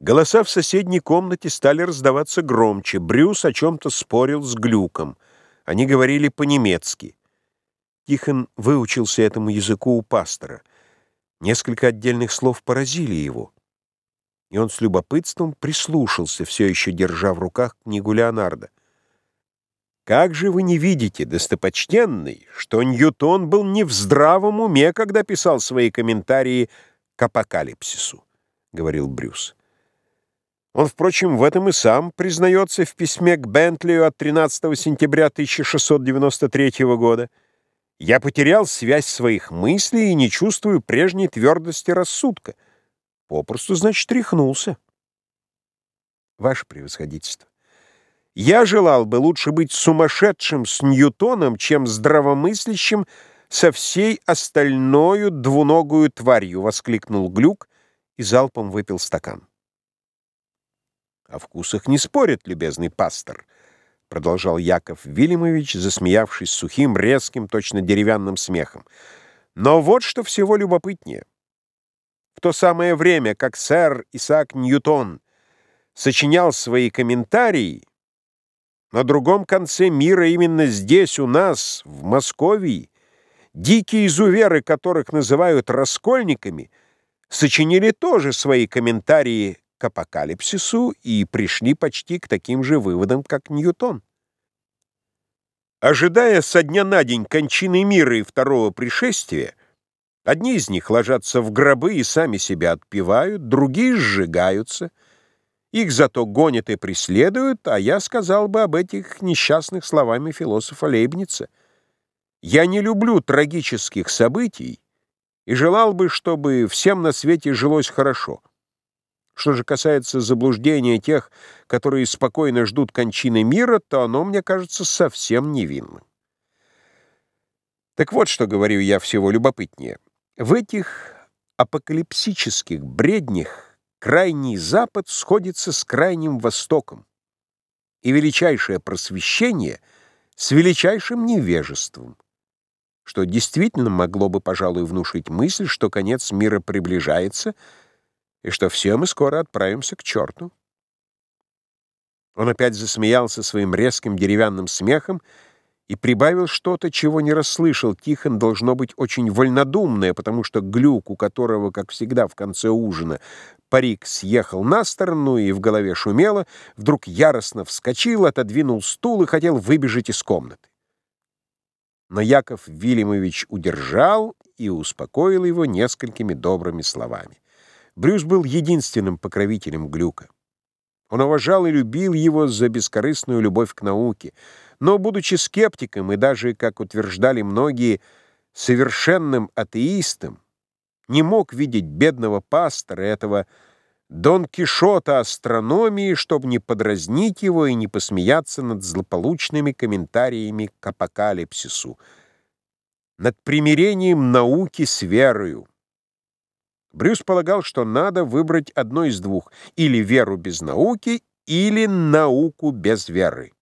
Голоса в соседней комнате стали раздаваться громче. Брюс о чем-то спорил с Глюком. Они говорили по-немецки. Тихон выучился этому языку у пастора. Несколько отдельных слов поразили его. И он с любопытством прислушался, все еще держа в руках книгу Леонардо. «Как же вы не видите, достопочтенный, что Ньютон был не в здравом уме, когда писал свои комментарии к апокалипсису?» — говорил Брюс. Он, впрочем, в этом и сам признается в письме к Бентлию от 13 сентября 1693 года. «Я потерял связь своих мыслей и не чувствую прежней твердости рассудка. Попросту, значит, тряхнулся». Ваше превосходительство, я желал бы лучше быть сумасшедшим с Ньютоном, чем здравомыслящим со всей остальною двуногую тварью, — воскликнул Глюк и залпом выпил стакан. «О вкусах не спорит, любезный пастор», — продолжал Яков Вильямович, засмеявшись сухим, резким, точно деревянным смехом. «Но вот что всего любопытнее. В то самое время, как сэр Исаак Ньютон сочинял свои комментарии, на другом конце мира, именно здесь, у нас, в Москве, дикие изуверы, которых называют раскольниками, сочинили тоже свои комментарии к апокалипсису и пришли почти к таким же выводам, как Ньютон. Ожидая со дня на день кончины мира и второго пришествия, одни из них ложатся в гробы и сами себя отпевают, другие сжигаются, их зато гонят и преследуют, а я сказал бы об этих несчастных словами философа Лейбница. Я не люблю трагических событий и желал бы, чтобы всем на свете жилось хорошо. Что же касается заблуждения тех, которые спокойно ждут кончины мира, то оно, мне кажется, совсем невинным. Так вот, что говорю я всего любопытнее. В этих апокалипсических бреднях крайний Запад сходится с крайним Востоком, и величайшее просвещение с величайшим невежеством, что действительно могло бы, пожалуй, внушить мысль, что конец мира приближается — и что все мы скоро отправимся к черту. Он опять засмеялся своим резким деревянным смехом и прибавил что-то, чего не расслышал. Тихон должно быть очень вольнодумное, потому что Глюк, у которого, как всегда, в конце ужина парик съехал на сторону и в голове шумело, вдруг яростно вскочил, отодвинул стул и хотел выбежать из комнаты. Но Яков Вильямович удержал и успокоил его несколькими добрыми словами. Брюс был единственным покровителем Глюка. Он уважал и любил его за бескорыстную любовь к науке, но, будучи скептиком и даже, как утверждали многие, совершенным атеистом, не мог видеть бедного пастора, этого Дон Кишота астрономии, чтобы не подразнить его и не посмеяться над злополучными комментариями к апокалипсису, над примирением науки с верою. Брюс полагал, что надо выбрать одно из двух — или веру без науки, или науку без веры.